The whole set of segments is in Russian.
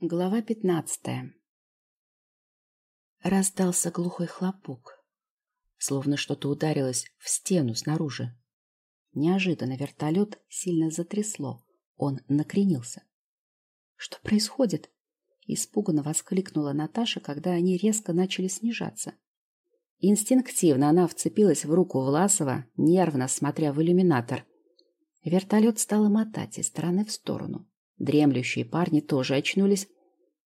Глава пятнадцатая. Раздался глухой хлопок, словно что-то ударилось в стену снаружи. Неожиданно вертолет сильно затрясло. Он накренился. «Что происходит?» Испуганно воскликнула Наташа, когда они резко начали снижаться. Инстинктивно она вцепилась в руку Власова, нервно смотря в иллюминатор. Вертолет стал мотать из стороны в сторону. Дремлющие парни тоже очнулись,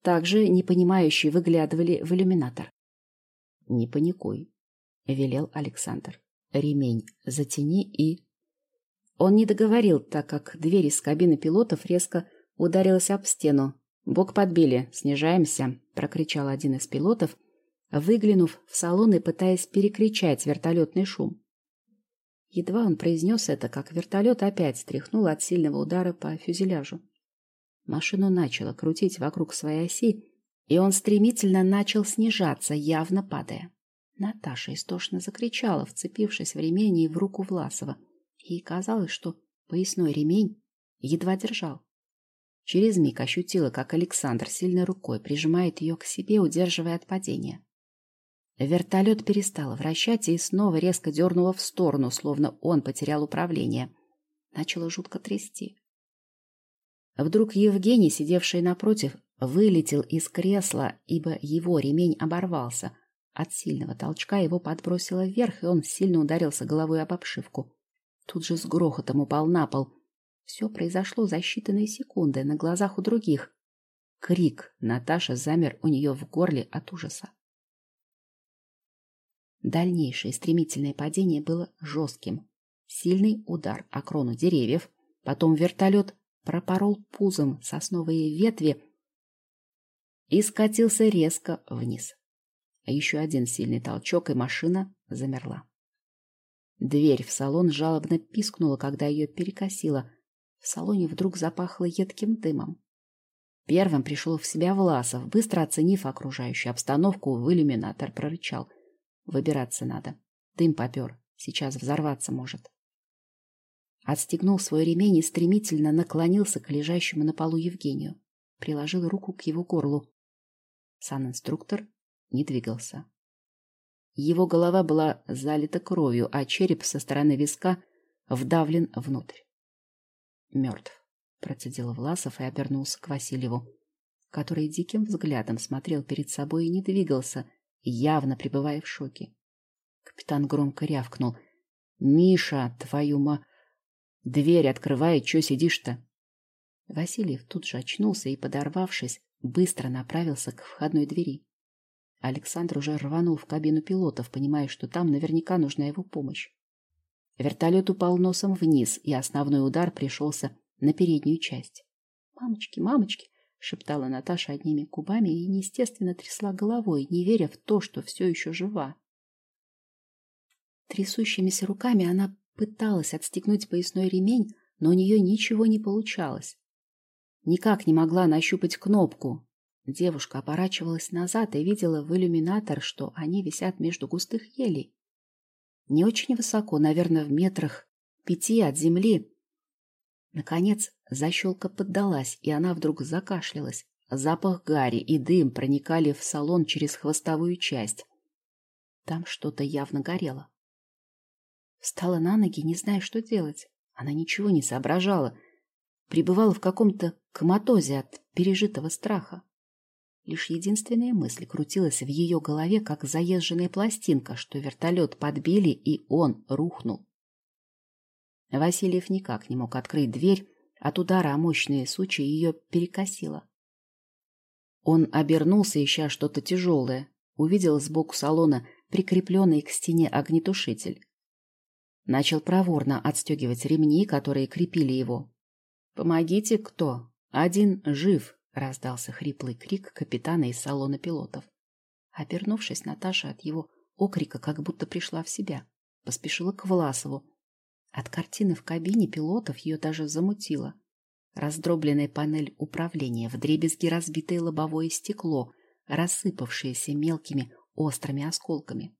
также непонимающие выглядывали в иллюминатор. «Не паникуй», — велел Александр. «Ремень затяни и...» Он не договорил, так как дверь из кабины пилотов резко ударилась об стену. «Бок подбили, снижаемся», — прокричал один из пилотов, выглянув в салон и пытаясь перекричать вертолетный шум. Едва он произнес это, как вертолет опять стряхнул от сильного удара по фюзеляжу. Машину начало крутить вокруг своей оси, и он стремительно начал снижаться, явно падая. Наташа истошно закричала, вцепившись в ремень и в руку Власова. Ей казалось, что поясной ремень едва держал. Через миг ощутила, как Александр сильной рукой прижимает ее к себе, удерживая от падения. Вертолет перестал вращать и снова резко дернуло в сторону, словно он потерял управление. Начало жутко трясти. Вдруг Евгений, сидевший напротив, вылетел из кресла, ибо его ремень оборвался. От сильного толчка его подбросило вверх, и он сильно ударился головой об обшивку. Тут же с грохотом упал на пол. Все произошло за считанные секунды на глазах у других. Крик Наташа замер у нее в горле от ужаса. Дальнейшее стремительное падение было жестким. Сильный удар о крону деревьев, потом вертолет пропорол пузом сосновые ветви и скатился резко вниз. Еще один сильный толчок, и машина замерла. Дверь в салон жалобно пискнула, когда ее перекосило. В салоне вдруг запахло едким дымом. Первым пришел в себя Власов, быстро оценив окружающую обстановку, в иллюминатор прорычал. Выбираться надо. Дым попер. Сейчас взорваться может. Отстегнул свой ремень и стремительно наклонился к лежащему на полу Евгению. Приложил руку к его горлу. Сан-инструктор не двигался. Его голова была залита кровью, а череп со стороны виска вдавлен внутрь. «Мертв», — процедил Власов и обернулся к Васильеву, который диким взглядом смотрел перед собой и не двигался, явно пребывая в шоке. Капитан громко рявкнул. «Миша, твою ма...» Дверь открывай, чё сидишь-то? Васильев тут же очнулся и, подорвавшись, быстро направился к входной двери. Александр уже рванул в кабину пилотов, понимая, что там наверняка нужна его помощь. Вертолет упал носом вниз, и основной удар пришелся на переднюю часть. «Мамочки, мамочки!» — шептала Наташа одними губами и неестественно трясла головой, не веря в то, что все еще жива. Трясущимися руками она Пыталась отстегнуть поясной ремень, но у нее ничего не получалось. Никак не могла нащупать кнопку. Девушка оборачивалась назад и видела в иллюминатор, что они висят между густых елей. Не очень высоко, наверное, в метрах пяти от земли. Наконец защелка поддалась, и она вдруг закашлялась. Запах гари и дым проникали в салон через хвостовую часть. Там что-то явно горело. Встала на ноги, не зная, что делать. Она ничего не соображала. Пребывала в каком-то коматозе от пережитого страха. Лишь единственная мысль крутилась в ее голове, как заезженная пластинка, что вертолет подбили, и он рухнул. Васильев никак не мог открыть дверь, от удара о мощные сучи ее перекосило. Он обернулся, ища что-то тяжелое, увидел сбоку салона прикрепленный к стене огнетушитель. Начал проворно отстегивать ремни, которые крепили его. «Помогите, кто? Один жив!» — раздался хриплый крик капитана из салона пилотов. Обернувшись, Наташа от его окрика как будто пришла в себя. Поспешила к Власову. От картины в кабине пилотов ее даже замутило. Раздробленная панель управления, вдребезги разбитое лобовое стекло, рассыпавшееся мелкими острыми осколками.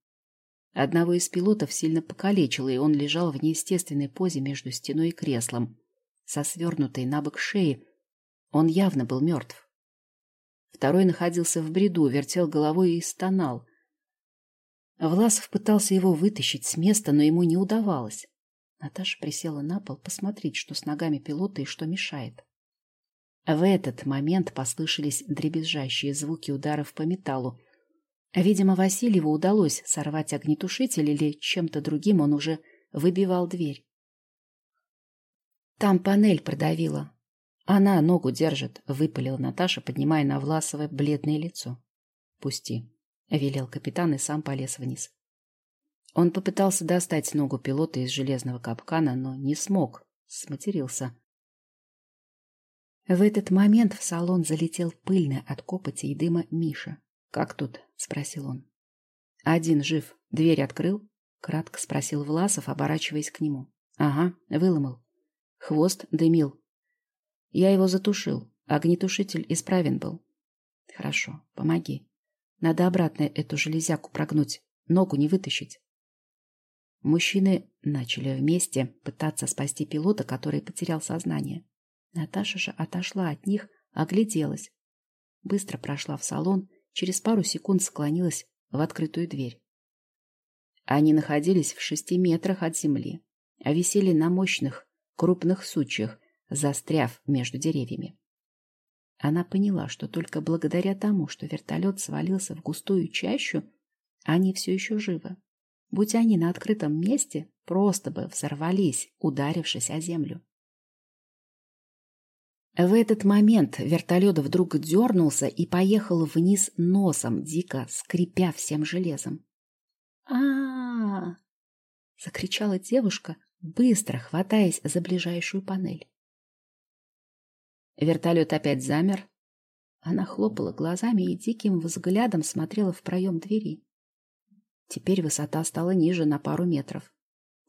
Одного из пилотов сильно покалечило, и он лежал в неестественной позе между стеной и креслом. Со свернутой на бок шеи он явно был мертв. Второй находился в бреду, вертел головой и стонал. Власов пытался его вытащить с места, но ему не удавалось. Наташа присела на пол посмотреть, что с ногами пилота и что мешает. В этот момент послышались дребезжащие звуки ударов по металлу. Видимо, Васильеву удалось сорвать огнетушитель или чем-то другим он уже выбивал дверь. Там панель продавила. Она ногу держит, выпалила Наташа, поднимая на Власова бледное лицо. Пусти, велел капитан и сам полез вниз. Он попытался достать ногу пилота из железного капкана, но не смог, сматерился. В этот момент в салон залетел пыльный от копоти и дыма Миша. «Как тут?» — спросил он. «Один жив. Дверь открыл?» — кратко спросил Власов, оборачиваясь к нему. «Ага, выломал. Хвост дымил. Я его затушил. Огнетушитель исправен был. Хорошо, помоги. Надо обратно эту железяку прогнуть. Ногу не вытащить». Мужчины начали вместе пытаться спасти пилота, который потерял сознание. Наташа же отошла от них, огляделась. Быстро прошла в салон, через пару секунд склонилась в открытую дверь. Они находились в шести метрах от земли, а висели на мощных, крупных сучьях, застряв между деревьями. Она поняла, что только благодаря тому, что вертолет свалился в густую чащу, они все еще живы. Будь они на открытом месте, просто бы взорвались, ударившись о землю. В этот момент вертолет вдруг дернулся и поехал вниз носом, дико скрипя всем железом. а, -а, закричала девушка, быстро хватаясь за ближайшую панель. Вертолет опять замер. Она хлопала глазами и диким взглядом смотрела в проем двери. Теперь высота стала ниже на пару метров.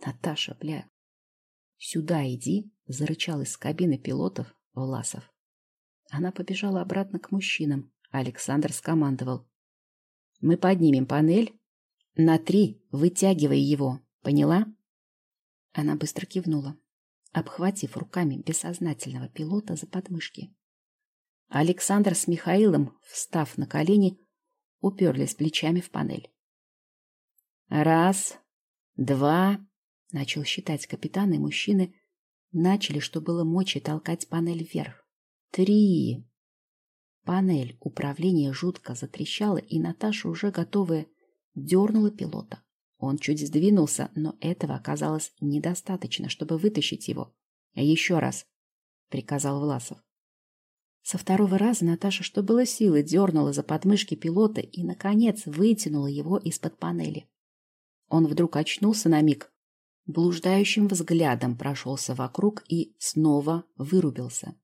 «Наташа, бля, сюда иди!» — зарычал из кабины пилотов Власов. Она побежала обратно к мужчинам. Александр скомандовал. «Мы поднимем панель. На три вытягивай его. Поняла?» Она быстро кивнула, обхватив руками бессознательного пилота за подмышки. Александр с Михаилом, встав на колени, уперлись плечами в панель. «Раз, два...» — начал считать капитан, и мужчины Начали, что было мочи, толкать панель вверх. Три. Панель управления жутко затрещала, и Наташа, уже готовая, дернула пилота. Он чуть сдвинулся, но этого оказалось недостаточно, чтобы вытащить его. «Еще раз», — приказал Власов. Со второго раза Наташа, что было силы, дернула за подмышки пилота и, наконец, вытянула его из-под панели. Он вдруг очнулся на миг, блуждающим взглядом прошелся вокруг и снова вырубился.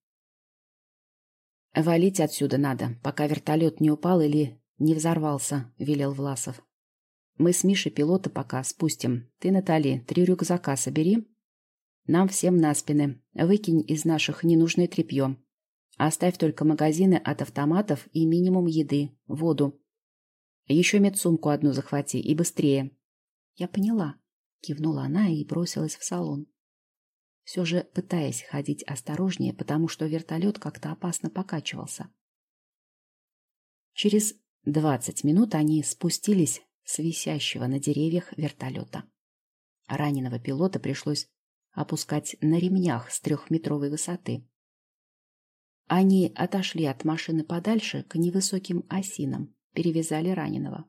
«Валить отсюда надо, пока вертолет не упал или не взорвался», — велел Власов. «Мы с Мишей пилота пока спустим. Ты, Натали, три рюкзака собери. Нам всем на спины. Выкинь из наших ненужное тряпье. Оставь только магазины от автоматов и минимум еды, воду. Еще медсумку одну захвати и быстрее». «Я поняла», Кивнула она и бросилась в салон. Все же пытаясь ходить осторожнее, потому что вертолет как-то опасно покачивался. Через двадцать минут они спустились с висящего на деревьях вертолета. Раненого пилота пришлось опускать на ремнях с трехметровой высоты. Они отошли от машины подальше к невысоким осинам, перевязали раненого.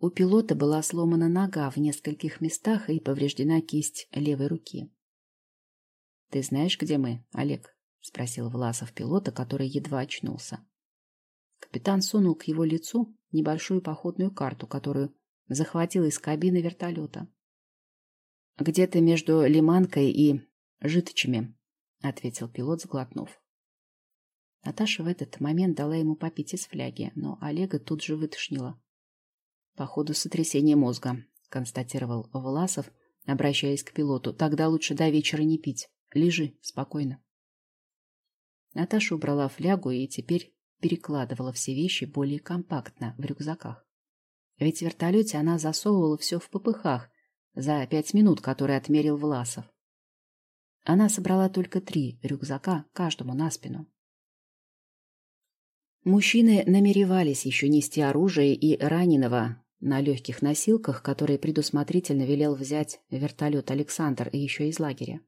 У пилота была сломана нога в нескольких местах и повреждена кисть левой руки. «Ты знаешь, где мы, Олег?» — спросил Власов пилота, который едва очнулся. Капитан сунул к его лицу небольшую походную карту, которую захватил из кабины вертолета. «Где-то между Лиманкой и Житочами», — ответил пилот, сглотнув. Наташа в этот момент дала ему попить из фляги, но Олега тут же вытошнила. Походу, сотрясение мозга, констатировал Власов, обращаясь к пилоту. Тогда лучше до вечера не пить. Лежи спокойно. Наташа убрала флягу и теперь перекладывала все вещи более компактно в рюкзаках. Ведь в вертолете она засовывала все в попыхах за пять минут, которые отмерил Власов. Она собрала только три рюкзака, каждому на спину. Мужчины намеревались еще нести оружие и раненого на легких носилках, которые предусмотрительно велел взять вертолет Александр и еще из лагеря.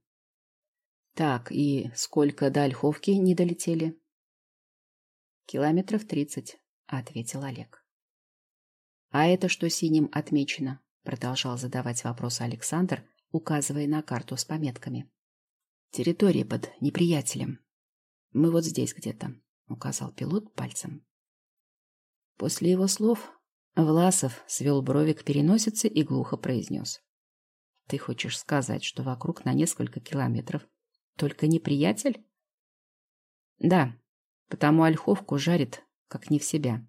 Так, и сколько до Ольховки не долетели? Километров тридцать, ответил Олег. А это что синим отмечено? Продолжал задавать вопросы Александр, указывая на карту с пометками. Территория под неприятелем. Мы вот здесь где-то, указал пилот пальцем. После его слов Власов свел брови к переносице и глухо произнес. Ты хочешь сказать, что вокруг на несколько километров только неприятель? Да, потому ольховку жарит, как не в себя.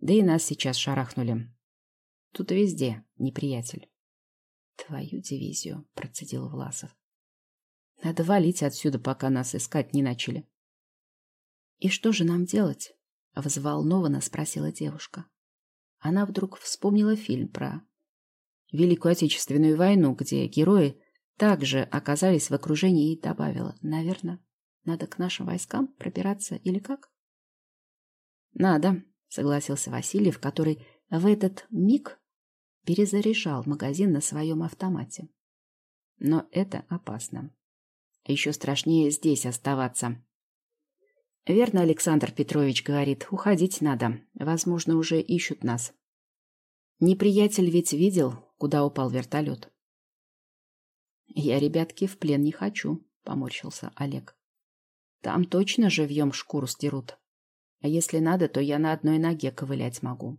Да и нас сейчас шарахнули. Тут везде неприятель. Твою дивизию, процедил Власов. Надо валить отсюда, пока нас искать не начали. И что же нам делать? Взволнованно спросила девушка. Она вдруг вспомнила фильм про Великую Отечественную войну, где герои также оказались в окружении и добавила. Наверное, надо к нашим войскам пробираться или как? Надо, согласился Васильев, который в этот миг перезаряжал магазин на своем автомате. Но это опасно. Еще страшнее здесь оставаться. Верно, Александр Петрович говорит, уходить надо. Возможно, уже ищут нас. Неприятель ведь видел, куда упал вертолет. «Я, ребятки, в плен не хочу», — поморщился Олег. «Там точно живьем шкуру сдерут. А если надо, то я на одной ноге ковылять могу».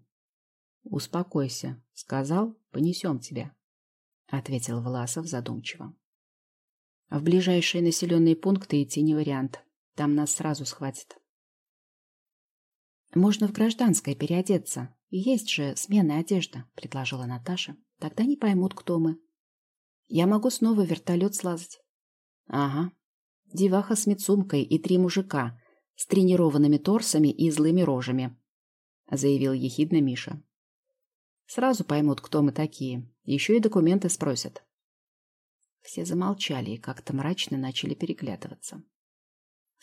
«Успокойся», — сказал, — «понесем тебя», — ответил Власов задумчиво. «В ближайшие населенные пункты идти не вариант. Там нас сразу схватят». «Можно в гражданской переодеться. Есть же сменная одежда», — предложила Наташа. «Тогда не поймут, кто мы». Я могу снова в вертолет слазать. Ага. Деваха с Мицумкой и три мужика с тренированными торсами и злыми рожами, заявил ехидно Миша. Сразу поймут, кто мы такие. Еще и документы спросят. Все замолчали и как-то мрачно начали переглядываться.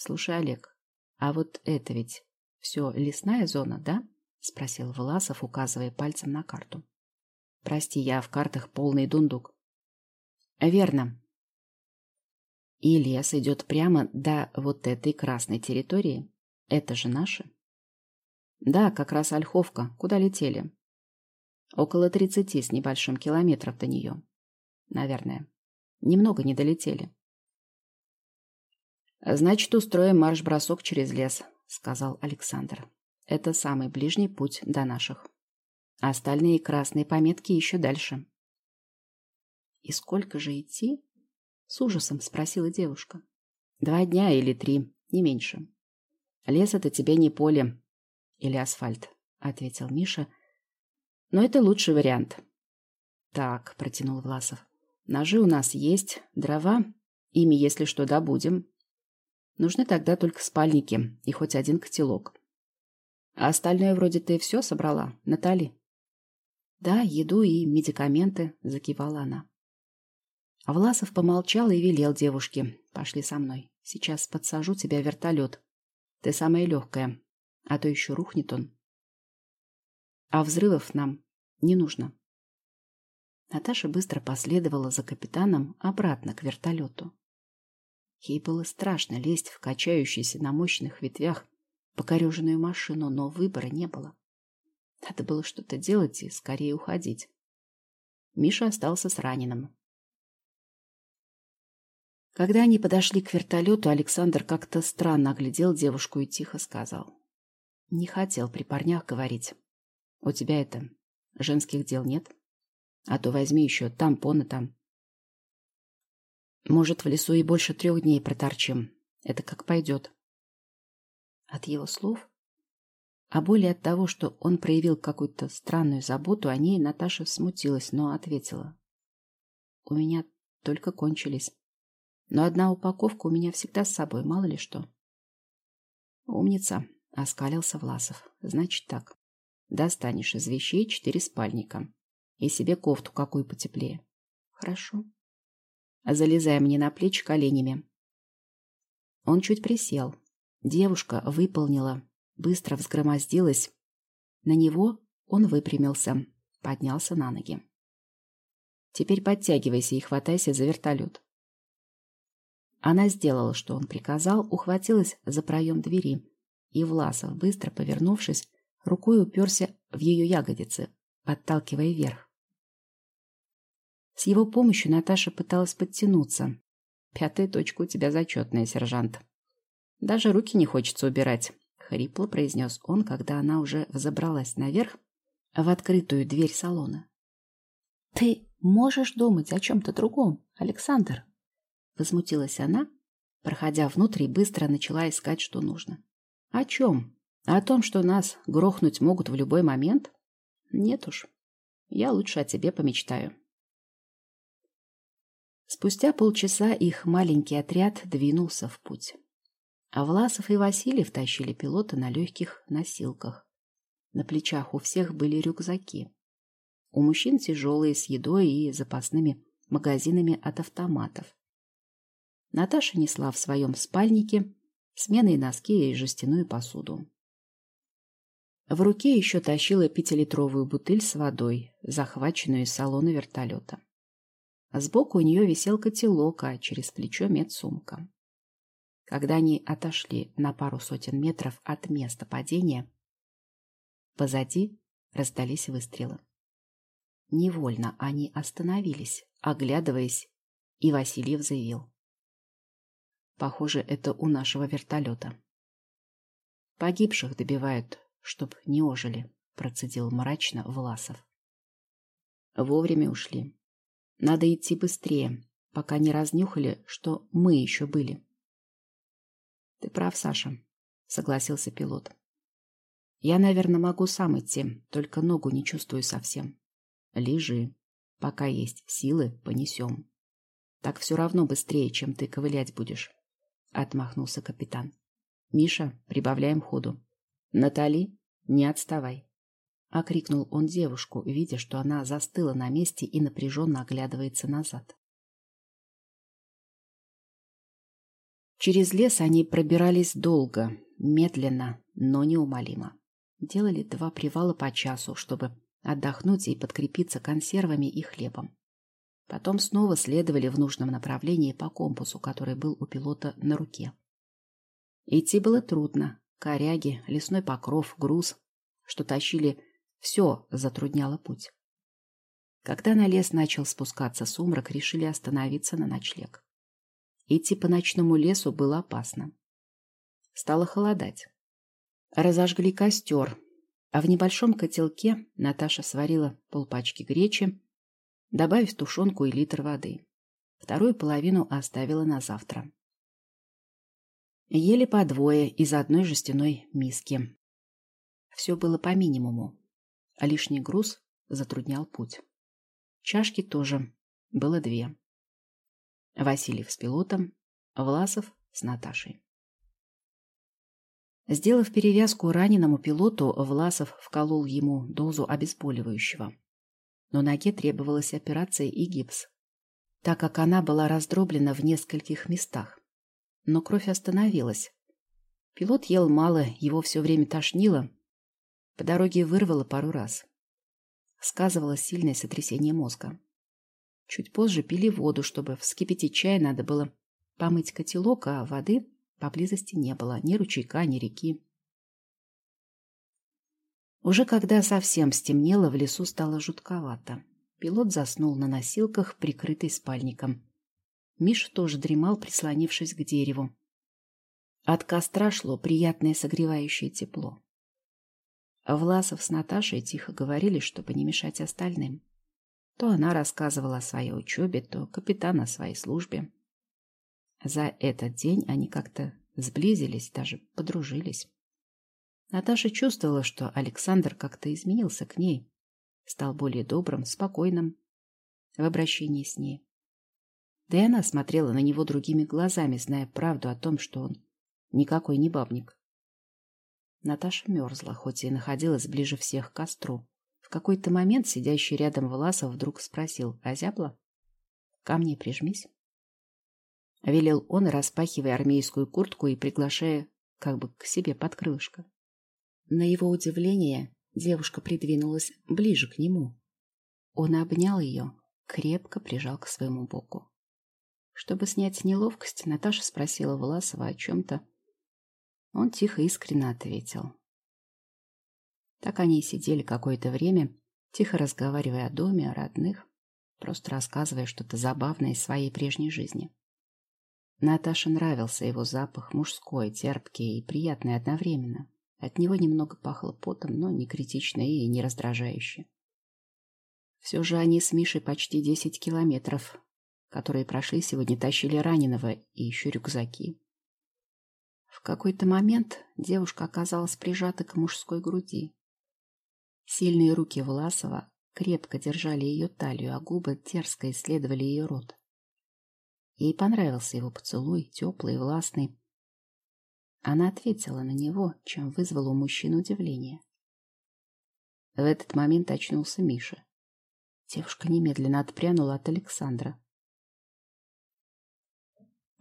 Слушай, Олег, а вот это ведь все лесная зона, да? Спросил Власов, указывая пальцем на карту. Прости, я в картах полный дундук. Верно. И лес идет прямо до вот этой красной территории. Это же наши? Да, как раз Ольховка. Куда летели? Около тридцати с небольшим километров до нее. Наверное. Немного не долетели. Значит, устроим марш-бросок через лес, сказал Александр. Это самый ближний путь до наших. Остальные красные пометки еще дальше. «И сколько же идти?» — с ужасом спросила девушка. «Два дня или три, не меньше. Лес — это тебе не поле или асфальт», — ответил Миша. «Но это лучший вариант». «Так», — протянул Власов. «Ножи у нас есть, дрова, ими, если что, добудем. Нужны тогда только спальники и хоть один котелок. А остальное вроде ты все собрала, Натали?» «Да, еду и медикаменты», — закивала она. А Власов помолчал и велел девушке. «Пошли со мной. Сейчас подсажу тебя в вертолет. Ты самая легкая. А то еще рухнет он. А взрывов нам не нужно». Наташа быстро последовала за капитаном обратно к вертолету. Ей было страшно лезть в качающуюся на мощных ветвях покореженную машину, но выбора не было. Надо было что-то делать и скорее уходить. Миша остался с раненым. Когда они подошли к вертолету, Александр как-то странно оглядел девушку и тихо сказал. Не хотел при парнях говорить. У тебя это, женских дел нет? А то возьми еще тампоны там. Может, в лесу и больше трех дней проторчим. Это как пойдет. От его слов, а более от того, что он проявил какую-то странную заботу, о ней Наташа смутилась, но ответила. У меня только кончились. Но одна упаковка у меня всегда с собой, мало ли что. Умница, оскалился Власов. Значит так. Достанешь из вещей четыре спальника. И себе кофту какую потеплее. Хорошо. Залезай мне на плечи коленями. Он чуть присел. Девушка выполнила быстро взгромоздилась. На него он выпрямился, поднялся на ноги. «Теперь подтягивайся и хватайся за вертолет». Она сделала, что он приказал, ухватилась за проем двери, и Власов, быстро повернувшись, рукой уперся в ее ягодицы, подталкивая вверх. С его помощью Наташа пыталась подтянуться. «Пятая точка у тебя зачетная, сержант. Даже руки не хочется убирать», — хрипло произнес он, когда она уже взобралась наверх в открытую дверь салона. «Ты можешь думать о чем-то другом, Александр?» Возмутилась она, проходя внутрь и быстро начала искать, что нужно. «О чем? О том, что нас грохнуть могут в любой момент? Нет уж. Я лучше о тебе помечтаю». Спустя полчаса их маленький отряд двинулся в путь. А Власов и Васильев тащили пилота на легких носилках. На плечах у всех были рюкзаки. У мужчин тяжелые с едой и запасными магазинами от автоматов. Наташа несла в своем спальнике сменные носки и жестяную посуду. В руке еще тащила пятилитровую бутыль с водой, захваченную из салона вертолета. А сбоку у нее висел котелок, а через плечо медсумка. Когда они отошли на пару сотен метров от места падения, позади раздались выстрелы. Невольно они остановились, оглядываясь, и Васильев заявил. Похоже, это у нашего вертолета. Погибших добивают, чтоб не ожили, процедил мрачно Власов. Вовремя ушли. Надо идти быстрее, пока не разнюхали, что мы еще были. Ты прав, Саша, согласился пилот. Я, наверное, могу сам идти, только ногу не чувствую совсем. Лежи. Пока есть силы, понесем. Так все равно быстрее, чем ты ковылять будешь. Отмахнулся капитан. Миша, прибавляем ходу. Натали, не отставай. — окрикнул он девушку, видя, что она застыла на месте и напряженно оглядывается назад. Через лес они пробирались долго, медленно, но неумолимо. Делали два привала по часу, чтобы отдохнуть и подкрепиться консервами и хлебом. Потом снова следовали в нужном направлении по компасу, который был у пилота на руке. Идти было трудно. Коряги, лесной покров, груз, что тащили все затрудняло путь. Когда на лес начал спускаться сумрак, решили остановиться на ночлег. Идти по ночному лесу было опасно. Стало холодать. Разожгли костер, а в небольшом котелке Наташа сварила полпачки гречи, добавив тушенку и литр воды. Вторую половину оставила на завтра. Ели по двое из одной жестяной миски. Все было по минимуму а лишний груз затруднял путь. Чашки тоже было две. Васильев с пилотом, Власов с Наташей. Сделав перевязку раненому пилоту, Власов вколол ему дозу обезболивающего. Но ноге требовалась операция и гипс, так как она была раздроблена в нескольких местах. Но кровь остановилась. Пилот ел мало, его все время тошнило, по дороге вырвало пару раз. Сказывалось сильное сотрясение мозга. Чуть позже пили воду, чтобы вскипятить чай надо было помыть котелок, а воды поблизости не было, ни ручейка, ни реки. Уже когда совсем стемнело, в лесу стало жутковато. Пилот заснул на носилках, прикрытый спальником. Миша тоже дремал, прислонившись к дереву. От костра шло приятное согревающее тепло. Власов с Наташей тихо говорили, чтобы не мешать остальным. То она рассказывала о своей учебе, то капитан о своей службе. За этот день они как-то сблизились, даже подружились. Наташа чувствовала, что Александр как-то изменился к ней, стал более добрым, спокойным в обращении с ней. Да и она смотрела на него другими глазами, зная правду о том, что он никакой не бабник. Наташа мерзла, хоть и находилась ближе всех к костру. В какой-то момент сидящий рядом Власов вдруг спросил «Озябла?» «Ко мне прижмись». Велел он, распахивая армейскую куртку и приглашая как бы к себе под крылышко. На его удивление девушка придвинулась ближе к нему. Он обнял ее, крепко прижал к своему боку. Чтобы снять неловкость, Наташа спросила Власова о чем-то. Он тихо искренне ответил. Так они и сидели какое-то время, тихо разговаривая о доме, о родных, просто рассказывая что-то забавное из своей прежней жизни. Наташе нравился его запах, мужской, терпкий и приятный одновременно. От него немного пахло потом, но не критично и не раздражающе. Все же они с Мишей почти десять километров, которые прошли сегодня, тащили раненого и еще рюкзаки. В какой-то момент девушка оказалась прижата к мужской груди. Сильные руки Власова крепко держали ее талию, а губы дерзко исследовали ее рот. Ей понравился его поцелуй, теплый и властный. Она ответила на него, чем вызвала у мужчин удивление. В этот момент очнулся Миша. Девушка немедленно отпрянула от Александра.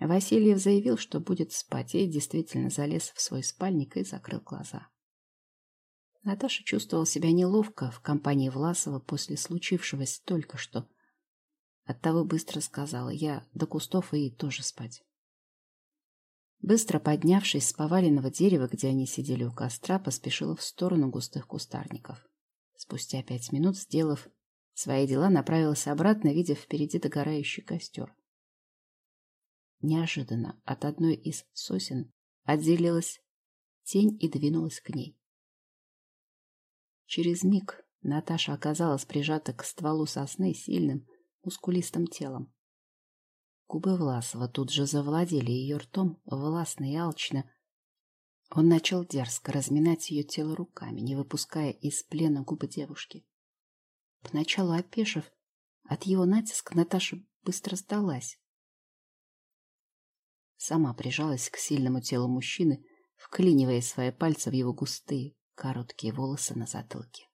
Васильев заявил, что будет спать, и действительно залез в свой спальник и закрыл глаза. Наташа чувствовала себя неловко в компании Власова после случившегося только что. Оттого быстро сказала я до кустов и тоже спать. Быстро поднявшись с поваленного дерева, где они сидели у костра, поспешила в сторону густых кустарников. Спустя пять минут, сделав свои дела, направилась обратно, видя впереди догорающий костер. Неожиданно от одной из сосен отделилась тень и двинулась к ней. Через миг Наташа оказалась прижата к стволу сосны сильным, мускулистым телом. Губы Власова тут же завладели ее ртом, властно и алчно. Он начал дерзко разминать ее тело руками, не выпуская из плена губы девушки. Поначалу опешив, от его натиска Наташа быстро сдалась. Сама прижалась к сильному телу мужчины, вклинивая свои пальцы в его густые, короткие волосы на затылке.